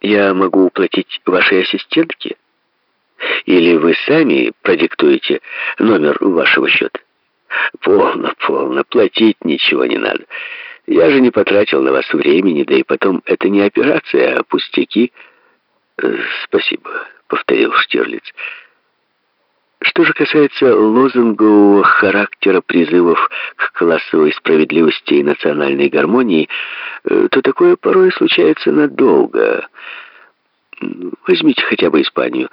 я могу уплатить вашей ассистентке? Или вы сами продиктуете номер вашего счета? Полно, полно, платить ничего не надо. Я же не потратил на вас времени, да и потом это не операция, а пустяки. Э, спасибо, повторил Штирлиц. Что же касается лозунгового характера призывов к классовой справедливости и национальной гармонии, э, то такое порой случается надолго. Возьмите хотя бы Испанию.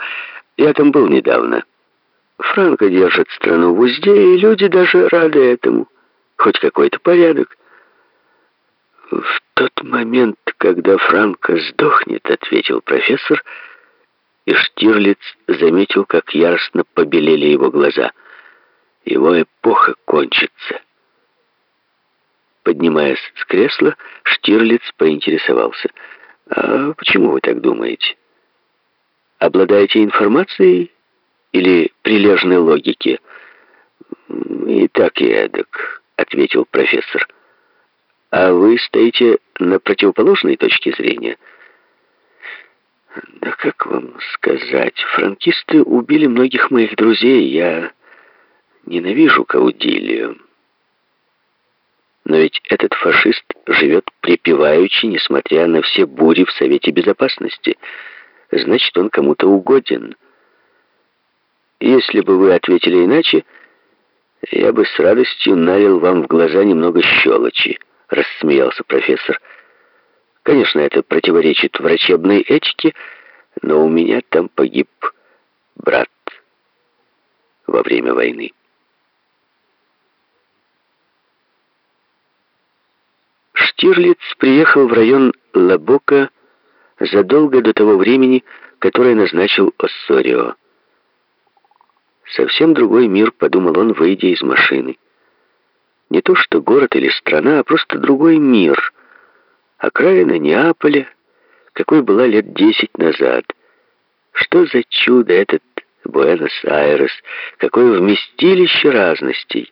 Я там был недавно. Франко держит страну в узде, и люди даже рады этому. Хоть какой-то порядок. В тот момент, когда Франко сдохнет, ответил профессор, и Штирлиц заметил, как яростно побелели его глаза. Его эпоха кончится. Поднимаясь с кресла, Штирлиц поинтересовался. «А почему вы так думаете? Обладаете информацией или прилежной логики?» «И так, и эдак», — ответил профессор. «А вы стоите на противоположной точке зрения?» Да как вам сказать, франкисты убили многих моих друзей, я ненавижу Каудилию. Но ведь этот фашист живет припеваючи, несмотря на все бури в Совете Безопасности. Значит, он кому-то угоден. Если бы вы ответили иначе, я бы с радостью налил вам в глаза немного щелочи, рассмеялся профессор. Конечно, это противоречит врачебной этике, но у меня там погиб брат во время войны. Штирлиц приехал в район Лабока задолго до того времени, которое назначил Оссорио. Совсем другой мир, подумал он, выйдя из машины. Не то что город или страна, а просто другой мир — Окраина Неаполя, какой была лет десять назад. Что за чудо этот Буэнос-Айрес, какое вместилище разностей.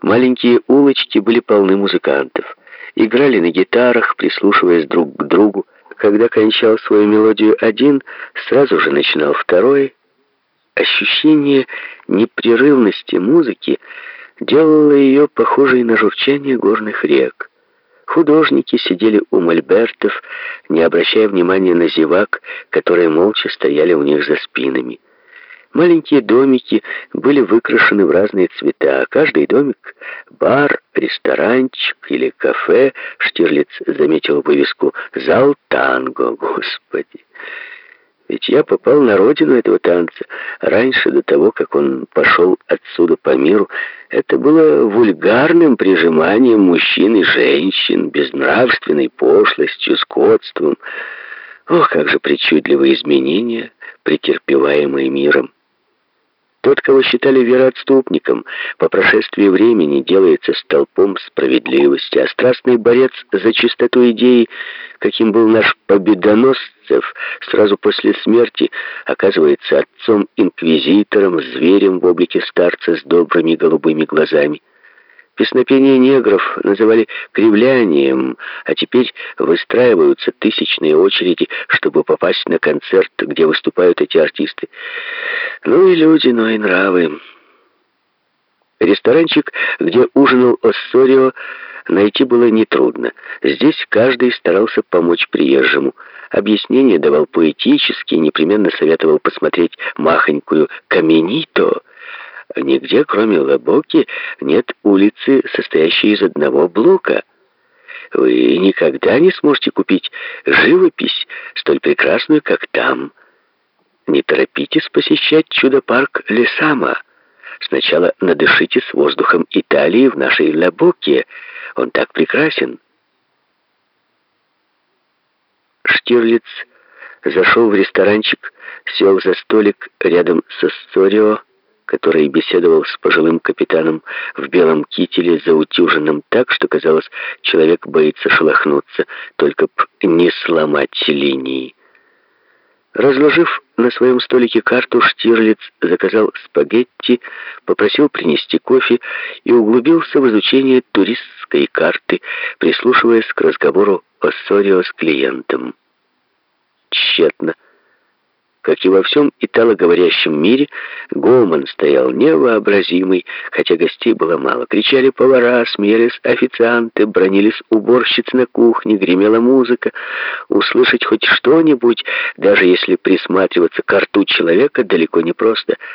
Маленькие улочки были полны музыкантов. Играли на гитарах, прислушиваясь друг к другу. Когда кончал свою мелодию один, сразу же начинал второй. Ощущение непрерывности музыки делало ее похожей на журчание горных рек. Художники сидели у мольбертов, не обращая внимания на зевак, которые молча стояли у них за спинами. Маленькие домики были выкрашены в разные цвета. Каждый домик — бар, ресторанчик или кафе. Штирлиц заметил вывеску «Зал танго». Господи! Ведь я попал на родину этого танца раньше, до того, как он пошел отсюда по миру. Это было вульгарным прижиманием мужчин и женщин, безнравственной пошлостью, скотством. Ох, как же причудливые изменения, претерпеваемые миром. Тот, кого считали вероотступником, по прошествии времени делается столпом справедливости, а страстный борец за чистоту идеи, каким был наш победоносцев, сразу после смерти оказывается отцом-инквизитором, зверем в облике старца с добрыми голубыми глазами. Песнопение негров называли кривлянием, а теперь выстраиваются тысячные очереди, чтобы попасть на концерт, где выступают эти артисты. Ну и люди, ну и нравы. Ресторанчик, где ужинал Оссорио, найти было нетрудно. Здесь каждый старался помочь приезжему. Объяснение давал поэтически, непременно советовал посмотреть махонькую «Каменито», Нигде, кроме Лабоки, нет улицы, состоящей из одного блока. Вы никогда не сможете купить живопись, столь прекрасную, как там. Не торопитесь посещать чудо-парк Лесама. Сначала надышитесь воздухом Италии в нашей Лабоке. Он так прекрасен. Штирлиц зашел в ресторанчик, сел за столик рядом со Сторио, который беседовал с пожилым капитаном в белом кителе, заутюженном так, что, казалось, человек боится шелохнуться, только б не сломать линии. Разложив на своем столике карту, Штирлиц заказал спагетти, попросил принести кофе и углубился в изучение туристской карты, прислушиваясь к разговору о ссоре с клиентом. тщетно. Как и во всем италоговорящем мире, гомон стоял невообразимый, хотя гостей было мало. Кричали повара, смеялись официанты, бронились уборщицы на кухне, гремела музыка. Услышать хоть что-нибудь, даже если присматриваться к рту человека, далеко не просто —